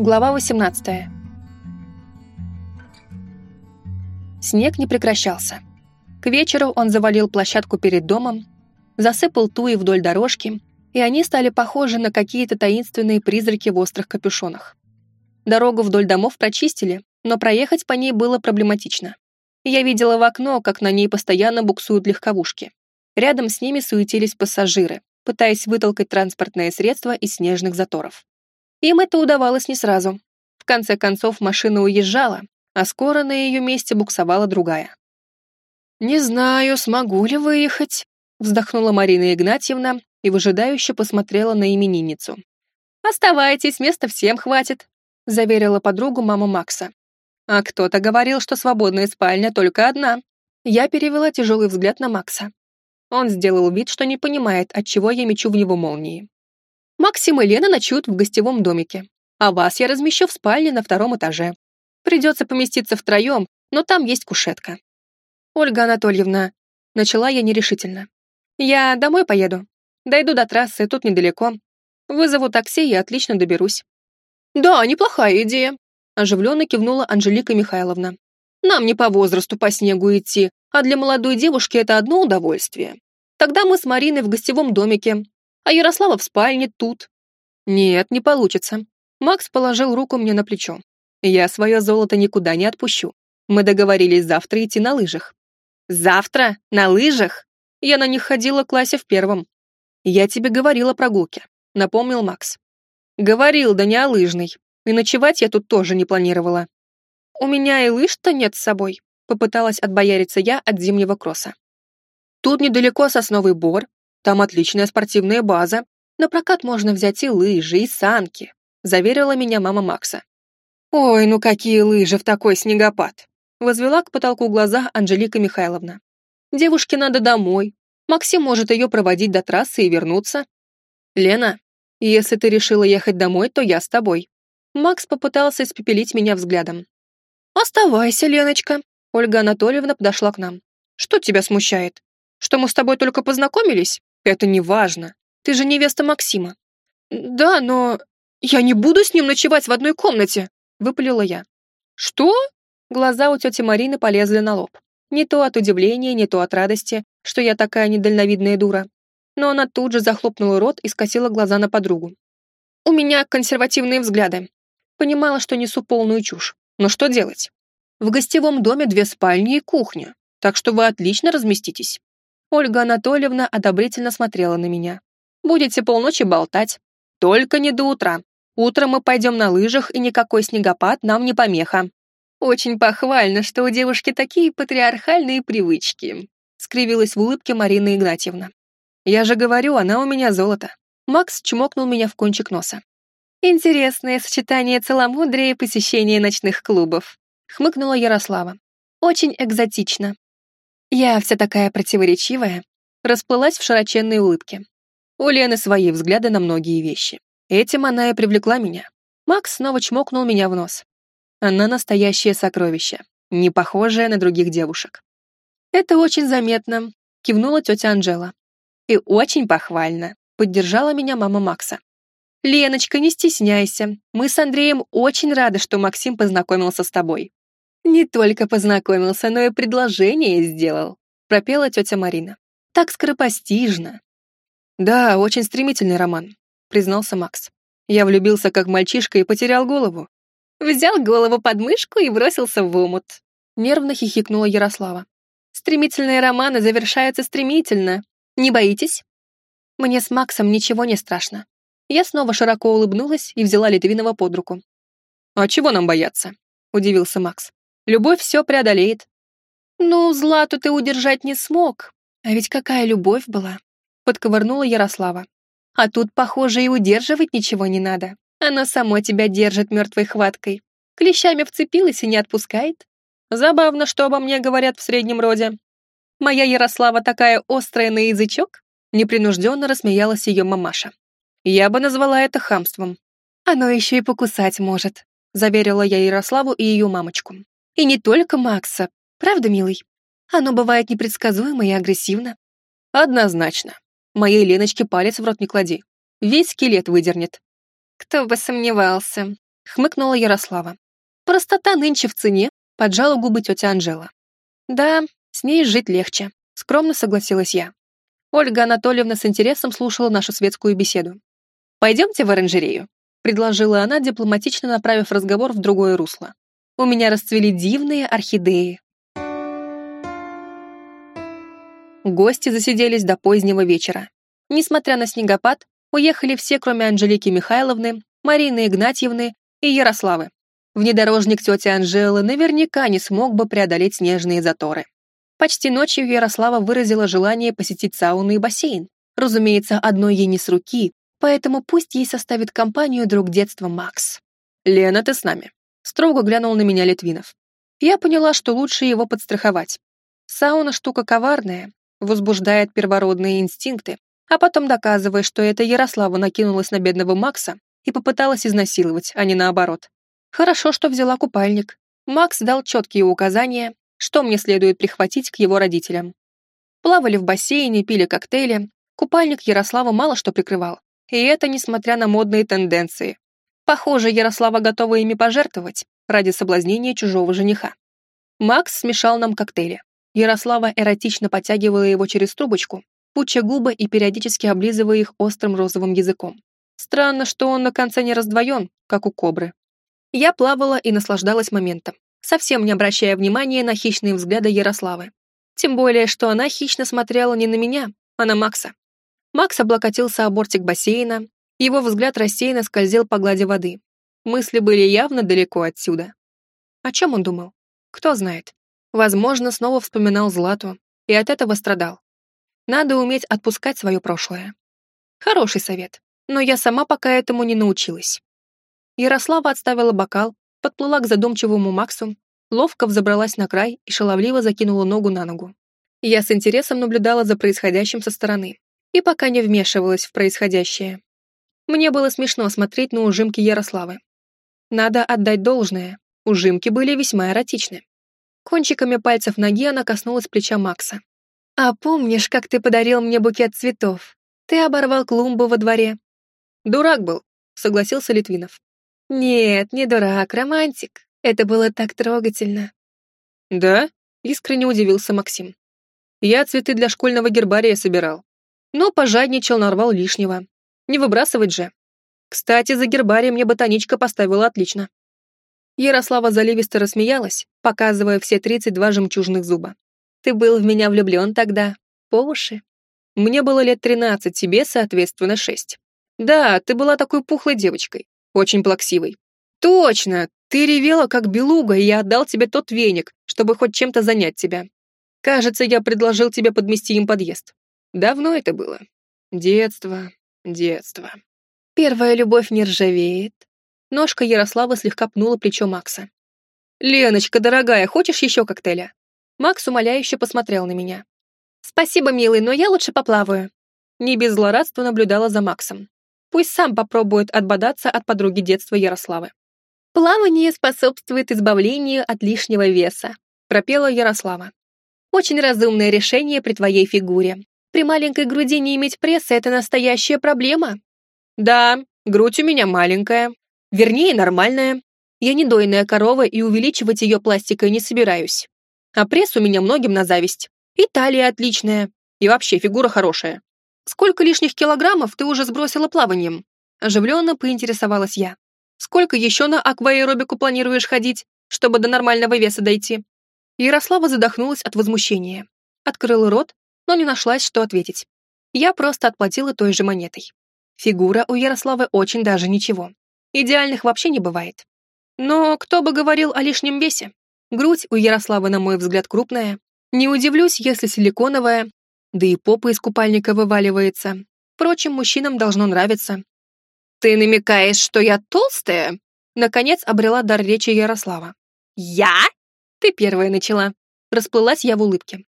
Глава 18. Снег не прекращался. К вечеру он завалил площадку перед домом, засыпал туи вдоль дорожки, и они стали похожи на какие-то таинственные призраки в острых капюшонах. Дорогу вдоль домов прочистили, но проехать по ней было проблематично. Я видела в окно, как на ней постоянно буксуют легковушки. Рядом с ними суетились пассажиры, пытаясь вытолкать транспортное средство из снежных заторов. Им это удавалось не сразу. В конце концов машина уезжала, а скоро на ее месте буксовала другая. «Не знаю, смогу ли выехать», вздохнула Марина Игнатьевна и выжидающе посмотрела на именинницу. «Оставайтесь, места всем хватит», заверила подругу мама Макса. «А кто-то говорил, что свободная спальня только одна». Я перевела тяжелый взгляд на Макса. Он сделал вид, что не понимает, от чего я мечу в него молнии. Максим и Лена ночуют в гостевом домике, а вас я размещу в спальне на втором этаже. Придется поместиться втроем, но там есть кушетка. Ольга Анатольевна, начала я нерешительно. Я домой поеду. Дойду до трассы, тут недалеко. Вызову такси и отлично доберусь. Да, неплохая идея, оживленно кивнула Анжелика Михайловна. Нам не по возрасту по снегу идти, а для молодой девушки это одно удовольствие. Тогда мы с Мариной в гостевом домике, а Ярослава в спальне тут. Нет, не получится. Макс положил руку мне на плечо. Я свое золото никуда не отпущу. Мы договорились завтра идти на лыжах. Завтра? На лыжах? Я на них ходила в классе в первом. Я тебе говорила о прогулке, напомнил Макс. Говорил, да не о лыжной. И ночевать я тут тоже не планировала. У меня и лыж-то нет с собой, попыталась отбояриться я от зимнего кросса. Тут недалеко сосновый бор, там отличная спортивная база, на прокат можно взять и лыжи, и санки, заверила меня мама Макса. Ой, ну какие лыжи в такой снегопад! Возвела к потолку глаза Анжелика Михайловна. Девушке надо домой. Максим может ее проводить до трассы и вернуться. Лена, если ты решила ехать домой, то я с тобой. Макс попытался испепелить меня взглядом. Оставайся, Леночка. Ольга Анатольевна подошла к нам. Что тебя смущает? Что мы с тобой только познакомились? Это не важно. Ты же невеста Максима. Да, но я не буду с ним ночевать в одной комнате, выпалила я. Что? Глаза у тети Марины полезли на лоб. Не то от удивления, не то от радости, что я такая недальновидная дура. Но она тут же захлопнула рот и скосила глаза на подругу. У меня консервативные взгляды. Понимала, что несу полную чушь. Но что делать? В гостевом доме две спальни и кухня, так что вы отлично разместитесь. Ольга Анатольевна одобрительно смотрела на меня. Будете полночи болтать. Только не до утра. Утром мы пойдем на лыжах, и никакой снегопад нам не помеха. Очень похвально, что у девушки такие патриархальные привычки. Скривилась в улыбке Марина Игнатьевна. Я же говорю, она у меня золото. Макс чмокнул меня в кончик носа. Интересное сочетание целомудрия и посещения ночных клубов. Хмыкнула Ярослава. Очень экзотично. Я вся такая противоречивая, расплылась в широченной улыбке. У Лены свои взгляды на многие вещи. Этим она и привлекла меня. Макс снова чмокнул меня в нос. Она настоящее сокровище, не похожая на других девушек. Это очень заметно, кивнула тетя Анжела. И очень похвально, поддержала меня мама Макса. Леночка, не стесняйся. Мы с Андреем очень рады, что Максим познакомился с тобой. «Не только познакомился, но и предложение сделал», — пропела тетя Марина. «Так скоропостижно». «Да, очень стремительный роман», — признался Макс. «Я влюбился как мальчишка и потерял голову». «Взял голову под мышку и бросился в омут», — нервно хихикнула Ярослава. «Стремительные романы завершаются стремительно. Не боитесь?» Мне с Максом ничего не страшно. Я снова широко улыбнулась и взяла Литвинова под руку. «А чего нам бояться?» — удивился Макс. Любовь все преодолеет. Ну, Злату ты удержать не смог. А ведь какая любовь была. Подковырнула Ярослава. А тут, похоже, и удерживать ничего не надо. Оно само тебя держит мертвой хваткой. Клещами вцепилась и не отпускает. Забавно, что обо мне говорят в среднем роде. Моя Ярослава такая острая на язычок? Непринужденно рассмеялась ее мамаша. Я бы назвала это хамством. Оно еще и покусать может, заверила я Ярославу и ее мамочку. И не только Макса. Правда, милый? Оно бывает непредсказуемо и агрессивно. Однозначно. Моей Леночке палец в рот не клади. Весь скелет выдернет. Кто бы сомневался. хмыкнула Ярослава. Простота нынче в цене, поджала губы тетя Анжела. Да, с ней жить легче, скромно согласилась я. Ольга Анатольевна с интересом слушала нашу светскую беседу. «Пойдемте в оранжерею», — предложила она, дипломатично направив разговор в другое русло. «У меня расцвели дивные орхидеи». Гости засиделись до позднего вечера. Несмотря на снегопад, уехали все, кроме Анжелики Михайловны, Марины Игнатьевны и Ярославы. Внедорожник тети Анжелы наверняка не смог бы преодолеть снежные заторы. Почти ночью Ярослава выразила желание посетить сауну и бассейн. Разумеется, одной ей не с руки, поэтому пусть ей составит компанию друг детства Макс. «Лена, ты с нами», — строго глянул на меня Литвинов. Я поняла, что лучше его подстраховать. Сауна штука коварная, возбуждает первородные инстинкты, а потом доказывая, что это Ярослава накинулась на бедного Макса и попыталась изнасиловать, а не наоборот. Хорошо, что взяла купальник. Макс дал четкие указания, что мне следует прихватить к его родителям. Плавали в бассейне, пили коктейли, купальник Ярослава мало что прикрывал. И это несмотря на модные тенденции. Похоже, Ярослава готова ими пожертвовать ради соблазнения чужого жениха. Макс смешал нам коктейли. Ярослава эротично потягивала его через трубочку, пуча губы и периодически облизывая их острым розовым языком. Странно, что он на конце не раздвоен, как у кобры. Я плавала и наслаждалась моментом, совсем не обращая внимания на хищные взгляды Ярославы. Тем более, что она хищно смотрела не на меня, а на Макса. Макс облокотился о бортик бассейна, его взгляд рассеянно скользил по глади воды. Мысли были явно далеко отсюда. О чем он думал? Кто знает. Возможно, снова вспоминал Злату и от этого страдал. Надо уметь отпускать свое прошлое. Хороший совет, но я сама пока этому не научилась. Ярослава отставила бокал, подплыла к задумчивому Максу, ловко взобралась на край и шаловливо закинула ногу на ногу. Я с интересом наблюдала за происходящим со стороны и пока не вмешивалась в происходящее. Мне было смешно смотреть на ужимки Ярославы. Надо отдать должное, ужимки были весьма эротичны. Кончиками пальцев ноги она коснулась плеча Макса. «А помнишь, как ты подарил мне букет цветов? Ты оборвал клумбу во дворе». «Дурак был», — согласился Литвинов. «Нет, не дурак, романтик. Это было так трогательно». «Да?» — искренне удивился Максим. «Я цветы для школьного гербария собирал. Но пожадничал, нарвал лишнего. Не выбрасывать же. Кстати, за гербарий мне ботаничка поставила отлично». Ярослава заливисто рассмеялась, показывая все 32 жемчужных зуба. «Ты был в меня влюблен тогда, по уши. Мне было лет 13, тебе, соответственно, 6. Да, ты была такой пухлой девочкой, очень плаксивой. Точно, ты ревела, как белуга, и я отдал тебе тот веник, чтобы хоть чем-то занять тебя. Кажется, я предложил тебе подмести им подъезд. Давно это было. Детство, детство. Первая любовь не ржавеет, Ножка Ярослава слегка пнула плечо Макса. «Леночка, дорогая, хочешь еще коктейля?» Макс умоляюще посмотрел на меня. «Спасибо, милый, но я лучше поплаваю». Не без злорадства наблюдала за Максом. Пусть сам попробует отбодаться от подруги детства Ярославы. «Плавание способствует избавлению от лишнего веса», пропела Ярослава. «Очень разумное решение при твоей фигуре. При маленькой груди не иметь пресса — это настоящая проблема». «Да, грудь у меня маленькая», Вернее, нормальная. Я не дойная корова и увеличивать ее пластикой не собираюсь. А пресс у меня многим на зависть. И талия отличная. И вообще фигура хорошая. Сколько лишних килограммов ты уже сбросила плаванием? Оживленно поинтересовалась я. Сколько еще на акваэробику планируешь ходить, чтобы до нормального веса дойти? Ярослава задохнулась от возмущения. Открыла рот, но не нашлась, что ответить. Я просто отплатила той же монетой. Фигура у Ярославы очень даже ничего. Идеальных вообще не бывает. Но кто бы говорил о лишнем весе? Грудь у Ярославы, на мой взгляд, крупная. Не удивлюсь, если силиконовая, да и попа из купальника вываливается. Впрочем, мужчинам должно нравиться. «Ты намекаешь, что я толстая?» Наконец обрела дар речи Ярослава. «Я?» «Ты первая начала». Расплылась я в улыбке.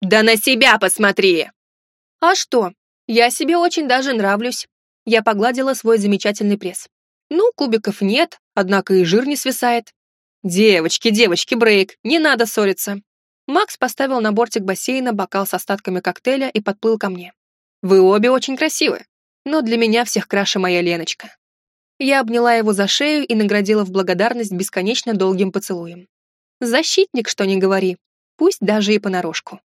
«Да на себя посмотри!» «А что? Я себе очень даже нравлюсь». Я погладила свой замечательный пресс. Ну, кубиков нет, однако и жир не свисает. Девочки, девочки, брейк, не надо ссориться. Макс поставил на бортик бассейна бокал с остатками коктейля и подплыл ко мне. Вы обе очень красивы, но для меня всех краше моя Леночка. Я обняла его за шею и наградила в благодарность бесконечно долгим поцелуем. Защитник, что ни говори, пусть даже и понарошку.